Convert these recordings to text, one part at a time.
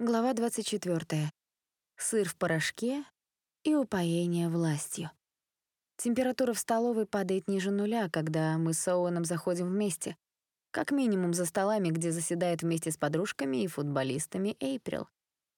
Глава 24. Сыр в порошке и упоение властью. Температура в столовой падает ниже нуля, когда мы с Оуэном заходим вместе. Как минимум за столами, где заседает вместе с подружками и футболистами Эйприл.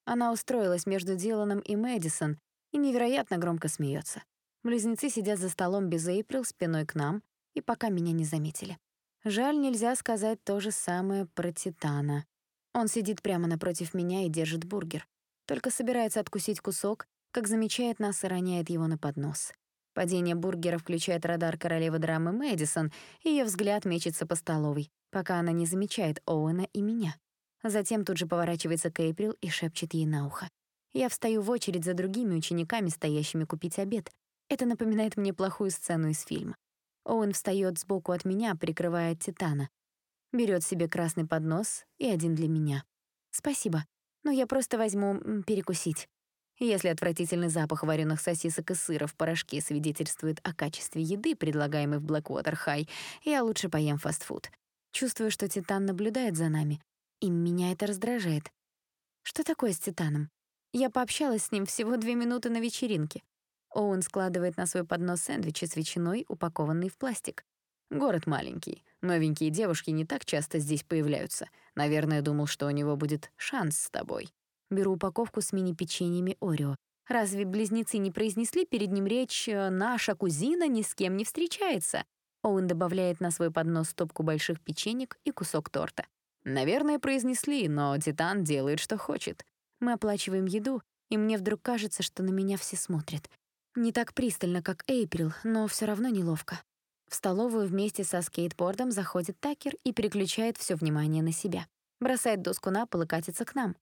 Она устроилась между Диланом и Мэдисон и невероятно громко смеется. Близнецы сидят за столом без Эйприл спиной к нам, и пока меня не заметили. Жаль, нельзя сказать то же самое про Титана. Он сидит прямо напротив меня и держит бургер. Только собирается откусить кусок, как замечает нас и роняет его на поднос. Падение бургера включает радар королевы драмы Мэдисон, и её взгляд мечется по столовой, пока она не замечает Оуэна и меня. Затем тут же поворачивается к Эйприл и шепчет ей на ухо. Я встаю в очередь за другими учениками, стоящими купить обед. Это напоминает мне плохую сцену из фильма. Оуэн встаёт сбоку от меня, прикрывая Титана, берет себе красный поднос и один для меня. Спасибо, но я просто возьму перекусить. Если отвратительный запах вареных сосисок и сыра в порошке свидетельствует о качестве еды, предлагаемой в Blackwater High, я лучше поем фастфуд. Чувствую, что Титан наблюдает за нами, и меня это раздражает. Что такое с Титаном? Я пообщалась с ним всего две минуты на вечеринке. Оуэн складывает на свой поднос сэндвичи с ветчиной, упакованный в пластик. Город маленький. Новенькие девушки не так часто здесь появляются. Наверное, думал, что у него будет шанс с тобой. Беру упаковку с мини-печеньями Орео. Разве близнецы не произнесли перед ним речь э, «наша кузина ни с кем не встречается»? Оуэн добавляет на свой поднос стопку больших печенек и кусок торта. Наверное, произнесли, но Титан делает, что хочет. Мы оплачиваем еду, и мне вдруг кажется, что на меня все смотрят. Не так пристально, как Эйприл, но все равно неловко. В столовую вместе со скейтбордом заходит Такер и переключает все внимание на себя. Бросает доску на пол и катится к нам.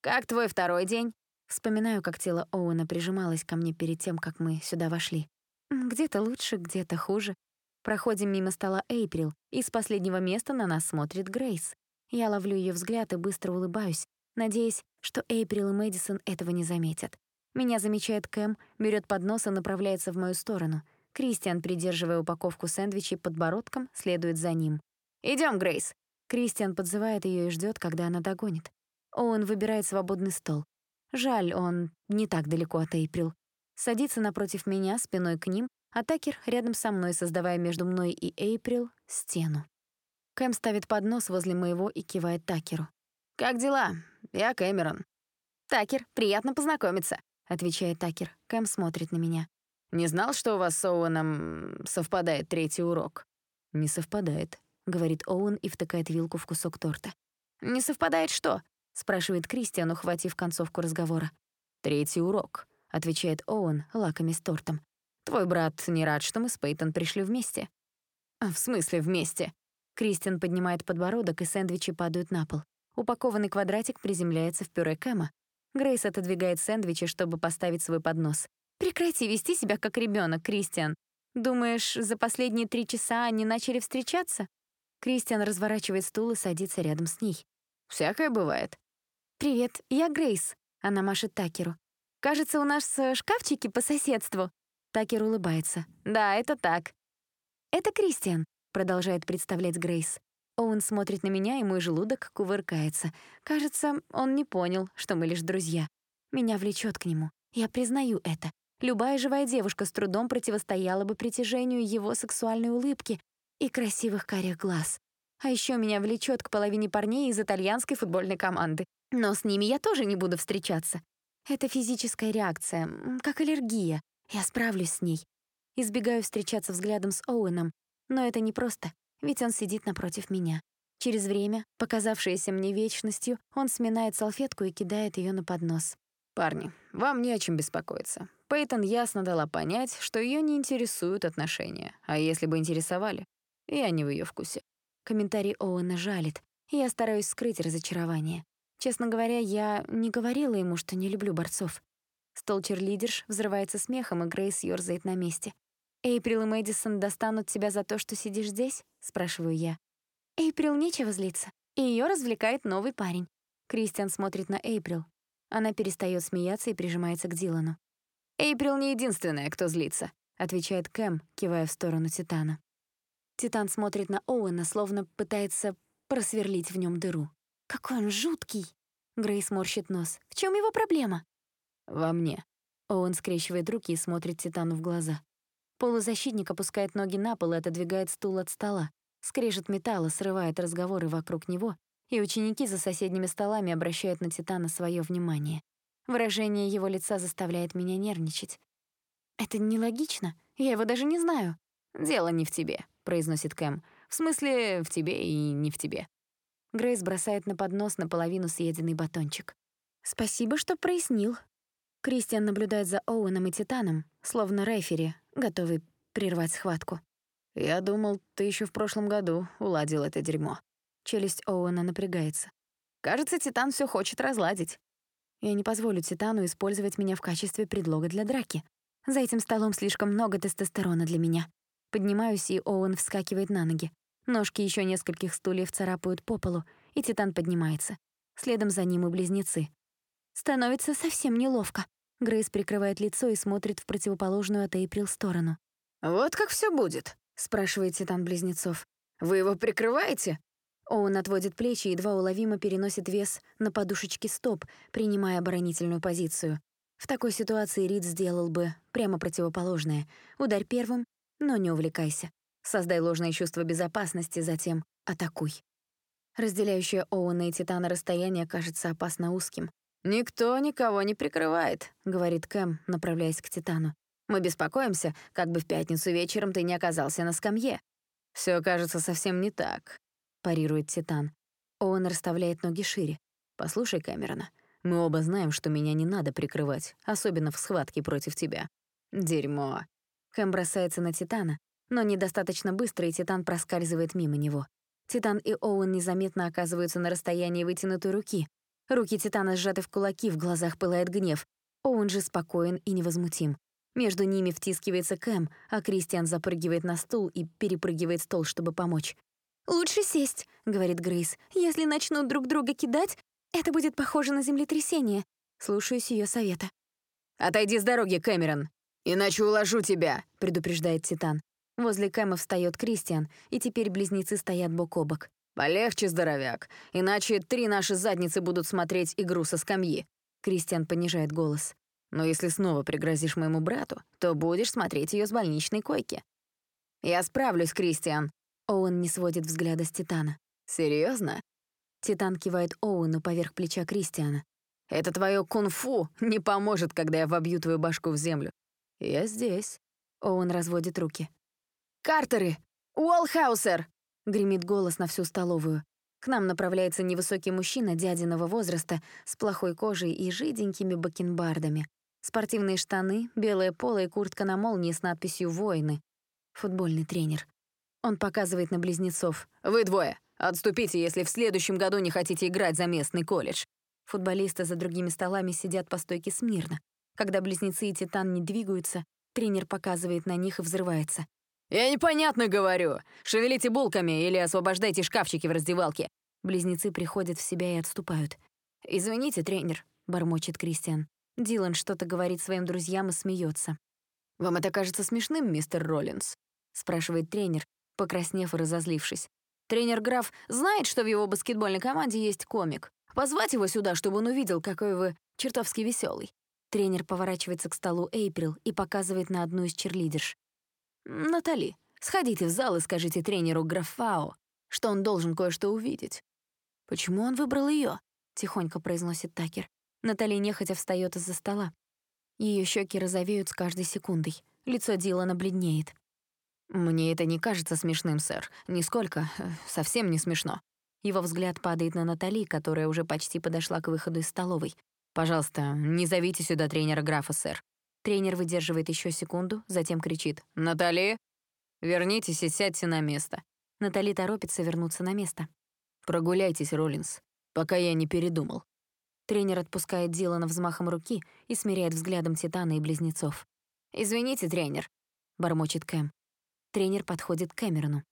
«Как твой второй день?» Вспоминаю, как тело Оуэна прижималось ко мне перед тем, как мы сюда вошли. Где-то лучше, где-то хуже. Проходим мимо стола Эйприл, и с последнего места на нас смотрит Грейс. Я ловлю ее взгляд и быстро улыбаюсь, надеясь, что Эйприл и Мэдисон этого не заметят. Меня замечает Кэм, берет поднос и направляется в мою сторону — Кристиан, придерживая упаковку сэндвичей подбородком, следует за ним. Идем, Грейс!» Кристиан подзывает ее и ждет, когда она догонит. Он выбирает свободный стол. Жаль, он не так далеко от Эйприл. Садится напротив меня, спиной к ним, а Такер рядом со мной, создавая между мной и Эйприл стену. Кэм ставит поднос возле моего и кивает Такеру. «Как дела? Я Кэмерон». «Такер, приятно познакомиться», — отвечает Такер. Кэм смотрит на меня. Не знал, что у вас с Оуэном совпадает третий урок?» «Не совпадает», — говорит Оуэн и втыкает вилку в кусок торта. «Не совпадает что?» — спрашивает Кристиан, ухватив концовку разговора. «Третий урок», — отвечает Оуэн, лакомясь тортом. «Твой брат не рад, что мы с Пейтон пришли вместе». «А «В смысле вместе?» Кристиан поднимает подбородок, и сэндвичи падают на пол. Упакованный квадратик приземляется в пюре Кэма. Грейс отодвигает сэндвичи, чтобы поставить свой поднос. Прекрати вести себя как ребенок, Кристиан. Думаешь, за последние три часа они начали встречаться? Кристиан разворачивает стул и садится рядом с ней. Всякое бывает. «Привет, я Грейс», — она машет Такеру. «Кажется, у нас э, шкафчики по соседству». Такер улыбается. «Да, это так». «Это Кристиан», — продолжает представлять Грейс. Оуэн смотрит на меня, и мой желудок кувыркается. Кажется, он не понял, что мы лишь друзья. Меня влечет к нему. Я признаю это. Любая живая девушка с трудом противостояла бы притяжению его сексуальной улыбки и красивых карих глаз. А еще меня влечет к половине парней из итальянской футбольной команды. Но с ними я тоже не буду встречаться. Это физическая реакция, как аллергия. Я справлюсь с ней. Избегаю встречаться взглядом с Оуэном, но это непросто, ведь он сидит напротив меня. Через время, показавшееся мне вечностью, он сминает салфетку и кидает ее на поднос. «Парни, вам не о чем беспокоиться. Пейтон ясно дала понять, что ее не интересуют отношения, а если бы интересовали, я не в ее вкусе. Комментарий Оуэна жалит, я стараюсь скрыть разочарование. Честно говоря, я не говорила ему, что не люблю борцов. Стол черлидерш взрывается смехом, и Грейс ёрзает на месте. «Эйприл и Мэдисон достанут тебя за то, что сидишь здесь?» — спрашиваю я. Эйприл нечего злиться, и ее развлекает новый парень. Кристиан смотрит на Эйприл. Она перестает смеяться и прижимается к Дилану. «Эйприл не единственная, кто злится», — отвечает Кэм, кивая в сторону Титана. Титан смотрит на Оуэна, словно пытается просверлить в нем дыру. «Какой он жуткий!» Грейс морщит нос. «В чем его проблема?» «Во мне». Оуэн скрещивает руки и смотрит Титану в глаза. Полузащитник опускает ноги на пол и отодвигает стул от стола. Скрежет металла, срывает разговоры вокруг него, и ученики за соседними столами обращают на Титана свое внимание. Выражение его лица заставляет меня нервничать. «Это нелогично. Я его даже не знаю». «Дело не в тебе», — произносит Кэм. «В смысле, в тебе и не в тебе». Грейс бросает на поднос наполовину съеденный батончик. «Спасибо, что прояснил». Кристиан наблюдает за Оуэном и Титаном, словно рефери, готовый прервать схватку. «Я думал, ты еще в прошлом году уладил это дерьмо». Челюсть Оуэна напрягается. «Кажется, Титан все хочет разладить». Я не позволю Титану использовать меня в качестве предлога для драки. За этим столом слишком много тестостерона для меня. Поднимаюсь, и Оуэн вскакивает на ноги. Ножки еще нескольких стульев царапают по полу, и Титан поднимается. Следом за ним и близнецы. Становится совсем неловко. Грейс прикрывает лицо и смотрит в противоположную от Эйприл сторону. «Вот как все будет?» — спрашивает Титан близнецов. «Вы его прикрываете?» Оуэн отводит плечи и едва уловимо переносит вес на подушечки стоп, принимая оборонительную позицию. В такой ситуации Рид сделал бы прямо противоположное. Ударь первым, но не увлекайся. Создай ложное чувство безопасности, затем атакуй. Разделяющее Оуэна и Титана расстояние кажется опасно узким. «Никто никого не прикрывает», — говорит Кэм, направляясь к Титану. «Мы беспокоимся, как бы в пятницу вечером ты не оказался на скамье». Все кажется совсем не так», — парирует Титан. Оуэн расставляет ноги шире. «Послушай, Кэмерона, мы оба знаем, что меня не надо прикрывать, особенно в схватке против тебя». «Дерьмо». Кэм бросается на Титана, но недостаточно быстро, и Титан проскальзывает мимо него. Титан и Оуэн незаметно оказываются на расстоянии вытянутой руки, Руки Титана сжаты в кулаки, в глазах пылает гнев. Оуэн же спокоен и невозмутим. Между ними втискивается Кэм, а Кристиан запрыгивает на стул и перепрыгивает стол, чтобы помочь. «Лучше сесть», — говорит Грейс. «Если начнут друг друга кидать, это будет похоже на землетрясение». Слушаюсь ее совета. «Отойди с дороги, Кэмерон, иначе уложу тебя», — предупреждает Титан. Возле Кэма встает Кристиан, и теперь близнецы стоят бок о бок. «Полегче, здоровяк, иначе три наши задницы будут смотреть игру со скамьи». Кристиан понижает голос. «Но если снова пригрозишь моему брату, то будешь смотреть ее с больничной койки». «Я справлюсь, Кристиан». Оуэн не сводит взгляда с Титана. Серьезно? Титан кивает Оуэну поверх плеча Кристиана. «Это твое кунг-фу не поможет, когда я вобью твою башку в землю. Я здесь». Оуэн разводит руки. «Картеры! Уолхаусер!» Гремит голос на всю столовую. К нам направляется невысокий мужчина дядиного возраста с плохой кожей и жиденькими бакенбардами. Спортивные штаны, белое поло и куртка на молнии с надписью «Воины». Футбольный тренер. Он показывает на близнецов. «Вы двое! Отступите, если в следующем году не хотите играть за местный колледж!» Футболисты за другими столами сидят по стойке смирно. Когда близнецы и Титан не двигаются, тренер показывает на них и взрывается. «Я непонятно говорю. Шевелите булками или освобождайте шкафчики в раздевалке». Близнецы приходят в себя и отступают. «Извините, тренер», — бормочет Кристиан. Дилан что-то говорит своим друзьям и смеется. «Вам это кажется смешным, мистер Роллинс?» — спрашивает тренер, покраснев и разозлившись. Тренер Граф знает, что в его баскетбольной команде есть комик. Позвать его сюда, чтобы он увидел, какой вы чертовски веселый. Тренер поворачивается к столу Эйприл и показывает на одну из черлидерш. «Натали, сходите в зал и скажите тренеру Графао, что он должен кое-что увидеть». «Почему он выбрал ее? тихонько произносит Такер. Натали нехотя встает из-за стола. Ее щеки розовеют с каждой секундой. Лицо Дилана бледнеет. «Мне это не кажется смешным, сэр. Нисколько. Совсем не смешно». Его взгляд падает на Натали, которая уже почти подошла к выходу из столовой. «Пожалуйста, не зовите сюда тренера графа, сэр. Тренер выдерживает еще секунду, затем кричит. «Натали, вернитесь и сядьте на место». Натали торопится вернуться на место. «Прогуляйтесь, Роллинс, пока я не передумал». Тренер отпускает Дилана взмахом руки и смиряет взглядом Титана и близнецов. «Извините, тренер», — бормочет Кэм. Тренер подходит к Кэмерону.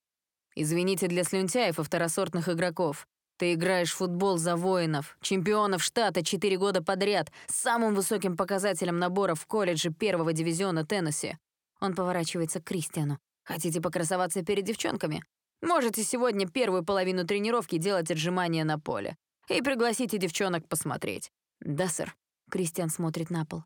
«Извините для слюнтяев и второсортных игроков. Ты играешь в футбол за воинов, чемпионов штата четыре года подряд, с самым высоким показателем наборов в колледже первого дивизиона Теннесси. Он поворачивается к Кристиану. Хотите покрасоваться перед девчонками? Можете сегодня первую половину тренировки делать отжимания на поле. и пригласите девчонок посмотреть». «Да, сэр». Кристиан смотрит на пол.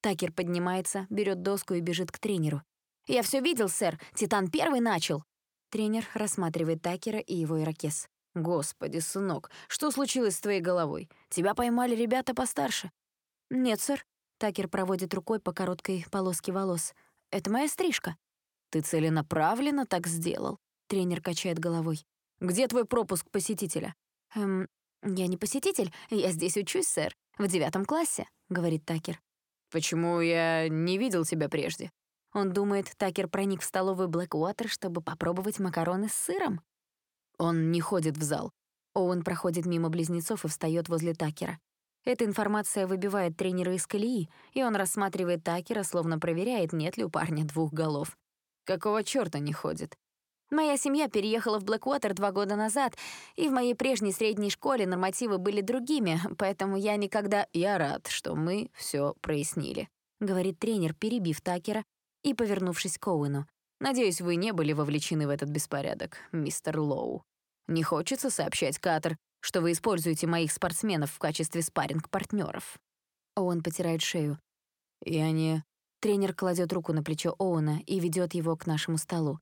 Такер поднимается, берет доску и бежит к тренеру. «Я все видел, сэр. Титан первый начал». Тренер рассматривает Такера и его ирокез. «Господи, сынок, что случилось с твоей головой? Тебя поймали ребята постарше?» «Нет, сэр». Такер проводит рукой по короткой полоске волос. «Это моя стрижка». «Ты целенаправленно так сделал?» Тренер качает головой. «Где твой пропуск посетителя?» «Эм, я не посетитель, я здесь учусь, сэр, в девятом классе», — говорит Такер. «Почему я не видел тебя прежде?» Он думает, Такер проник в столовую Блэквотер, чтобы попробовать макароны с сыром. Он не ходит в зал. Оуэн проходит мимо близнецов и встает возле Такера. Эта информация выбивает тренера из колеи, и он рассматривает Такера, словно проверяет, нет ли у парня двух голов. Какого чёрта не ходит? Моя семья переехала в Блэквотер два года назад, и в моей прежней средней школе нормативы были другими, поэтому я никогда... Я рад, что мы всё прояснили, — говорит тренер, перебив Такера и повернувшись к Оуэну. Надеюсь, вы не были вовлечены в этот беспорядок, мистер Лоу. Не хочется сообщать, Катер, что вы используете моих спортсменов в качестве спарринг-партнеров. Оуэн потирает шею. Я не... Тренер кладет руку на плечо Оуэна и ведет его к нашему столу.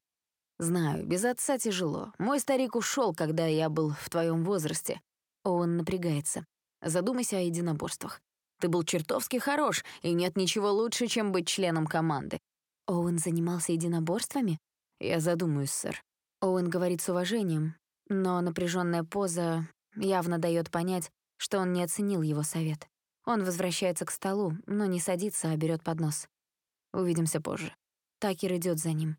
«Знаю, без отца тяжело. Мой старик ушел, когда я был в твоем возрасте». Оуэн напрягается. Задумайся о единоборствах. Ты был чертовски хорош, и нет ничего лучше, чем быть членом команды. Оуэн занимался единоборствами? Я задумаюсь, сэр. Оуэн говорит с уважением, но напряженная поза явно дает понять, что он не оценил его совет. Он возвращается к столу, но не садится, а берет поднос. Увидимся позже. Такер идет за ним.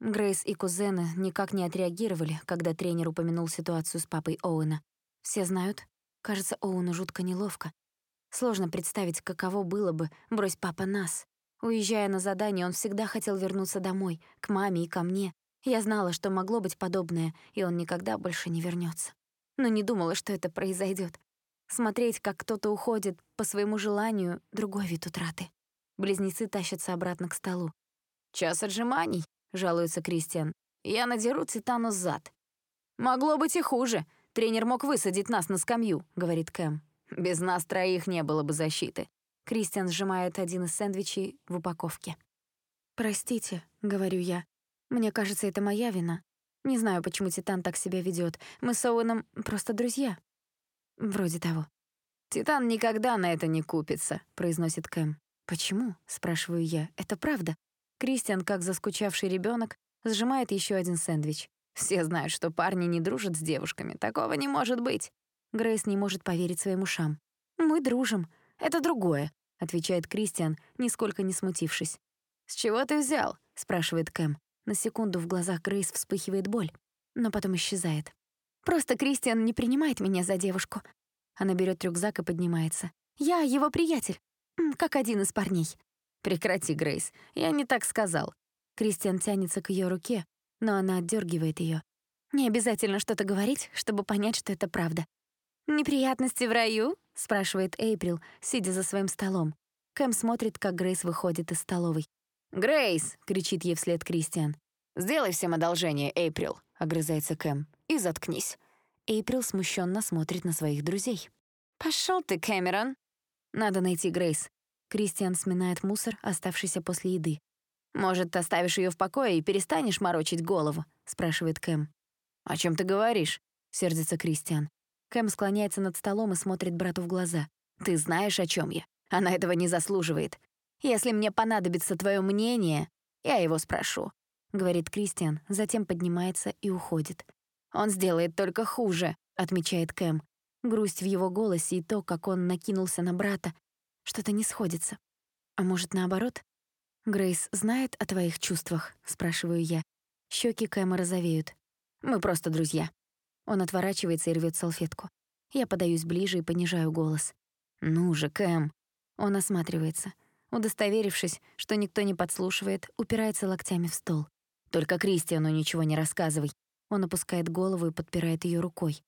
Грейс и кузены никак не отреагировали, когда тренер упомянул ситуацию с папой Оуэна. Все знают. Кажется, Оуэну жутко неловко. Сложно представить, каково было бы, брось папа нас. Уезжая на задание, он всегда хотел вернуться домой, к маме и ко мне. Я знала, что могло быть подобное, и он никогда больше не вернется. Но не думала, что это произойдет. Смотреть, как кто-то уходит по своему желанию — другой вид утраты. Близнецы тащатся обратно к столу. «Час отжиманий», — жалуется Кристиан. «Я надеру Титану зад». «Могло быть и хуже. Тренер мог высадить нас на скамью», — говорит Кэм. «Без нас троих не было бы защиты», Кристиан сжимает один из сэндвичей в упаковке. «Простите», — говорю я. «Мне кажется, это моя вина. Не знаю, почему Титан так себя ведет. Мы с Оуэном просто друзья». «Вроде того». «Титан никогда на это не купится», — произносит Кэм. «Почему?» — спрашиваю я. «Это правда?» Кристиан, как заскучавший ребенок, сжимает еще один сэндвич. «Все знают, что парни не дружат с девушками. Такого не может быть». Грейс не может поверить своим ушам. «Мы дружим. Это другое отвечает Кристиан, нисколько не смутившись. «С чего ты взял?» — спрашивает Кэм. На секунду в глазах Грейс вспыхивает боль, но потом исчезает. «Просто Кристиан не принимает меня за девушку». Она берет рюкзак и поднимается. «Я его приятель, как один из парней». «Прекрати, Грейс, я не так сказал». Кристиан тянется к ее руке, но она отдергивает ее. Не обязательно что-то говорить, чтобы понять, что это правда. «Неприятности в раю?» — спрашивает Эйприл, сидя за своим столом. Кэм смотрит, как Грейс выходит из столовой. «Грейс!» — кричит ей вслед Кристиан. «Сделай всем одолжение, Эйприл!» — огрызается Кэм. «И заткнись!» Эйприл смущенно смотрит на своих друзей. Пошел ты, Кэмерон!» «Надо найти Грейс». Кристиан сминает мусор, оставшийся после еды. «Может, оставишь ее в покое и перестанешь морочить голову?» — спрашивает Кэм. «О чем ты говоришь?» — сердится Кристиан. Кэм склоняется над столом и смотрит брату в глаза. «Ты знаешь, о чем я? Она этого не заслуживает. Если мне понадобится твое мнение, я его спрошу», — говорит Кристиан, затем поднимается и уходит. «Он сделает только хуже», — отмечает Кэм. Грусть в его голосе и то, как он накинулся на брата. Что-то не сходится. А может, наоборот? «Грейс знает о твоих чувствах?» — спрашиваю я. Щеки Кэма розовеют. «Мы просто друзья», он отворачивается и рвет салфетку. Я подаюсь ближе и понижаю голос. «Ну же, Кэм!» Он осматривается. Удостоверившись, что никто не подслушивает, упирается локтями в стол. «Только Кристиану ничего не рассказывай». Он опускает голову и подпирает ее рукой.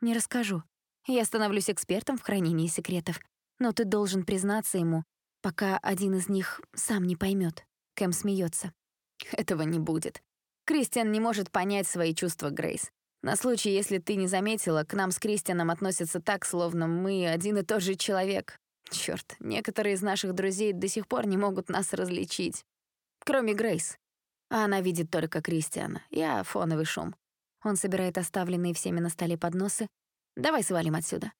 «Не расскажу. Я становлюсь экспертом в хранении секретов. Но ты должен признаться ему, пока один из них сам не поймет. Кэм смеется. «Этого не будет. Кристиан не может понять свои чувства Грейс. На случай, если ты не заметила, к нам с Кристианом относятся так, словно мы один и тот же человек. Чёрт, некоторые из наших друзей до сих пор не могут нас различить. Кроме Грейс. А она видит только Кристиана. Я — фоновый шум. Он собирает оставленные всеми на столе подносы. Давай свалим отсюда.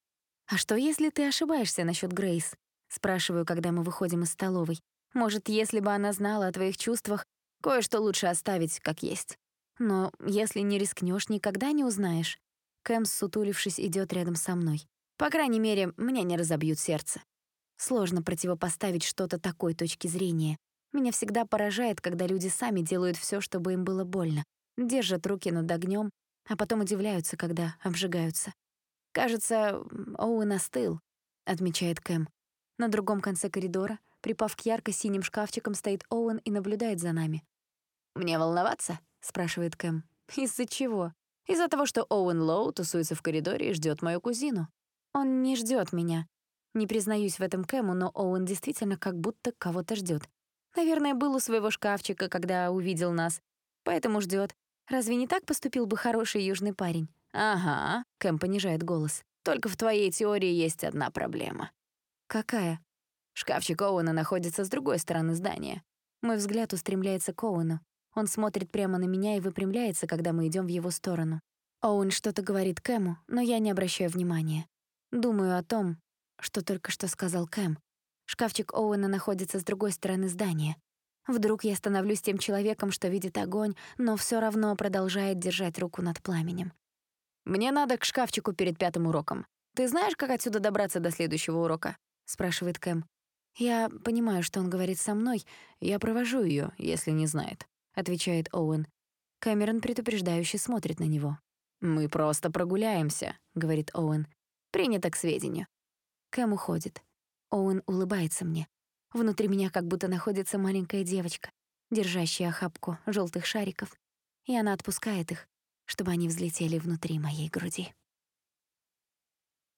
А что, если ты ошибаешься насчет Грейс? Спрашиваю, когда мы выходим из столовой. Может, если бы она знала о твоих чувствах, кое-что лучше оставить как есть. Но если не рискнешь, никогда не узнаешь. Кэм, сутулившись, идет рядом со мной. По крайней мере, мне не разобьют сердце. Сложно противопоставить что-то такой точки зрения. Меня всегда поражает, когда люди сами делают все, чтобы им было больно. Держат руки над огнем, а потом удивляются, когда обжигаются. «Кажется, Оуэн остыл», — отмечает Кэм. На другом конце коридора, припав к ярко-синим шкафчикам, стоит Оуэн и наблюдает за нами. «Мне волноваться?» — спрашивает Кэм. «Из-за чего?» «Из-за того, что Оуэн Лоу тусуется в коридоре и ждет мою кузину. Он не ждет меня. Не признаюсь в этом Кэму, но Оуэн действительно как будто кого-то ждет. Наверное, был у своего шкафчика, когда увидел нас. Поэтому ждет. Разве не так поступил бы хороший южный парень? Ага, Кэм понижает голос. Только в твоей теории есть одна проблема. Какая? Шкафчик Оуэна находится с другой стороны здания. Мой взгляд устремляется к Оуэну. Он смотрит прямо на меня и выпрямляется, когда мы идем в его сторону. Оуэн что-то говорит Кэму, но я не обращаю внимания. Думаю о том, что только что сказал Кэм. Шкафчик Оуэна находится с другой стороны здания. Вдруг я становлюсь тем человеком, что видит огонь, но все равно продолжает держать руку над пламенем. «Мне надо к шкафчику перед пятым уроком. Ты знаешь, как отсюда добраться до следующего урока?» — спрашивает Кэм. «Я понимаю, что он говорит со мной. Я провожу ее, если не знает», — отвечает Оуэн. Кэмерон предупреждающе смотрит на него. «Мы просто прогуляемся», — говорит Оуэн. «Принято к сведению». Кэм уходит. Оуэн улыбается мне. Внутри меня как будто находится маленькая девочка, держащая охапку желтых шариков, и она отпускает их, чтобы они взлетели внутри моей груди.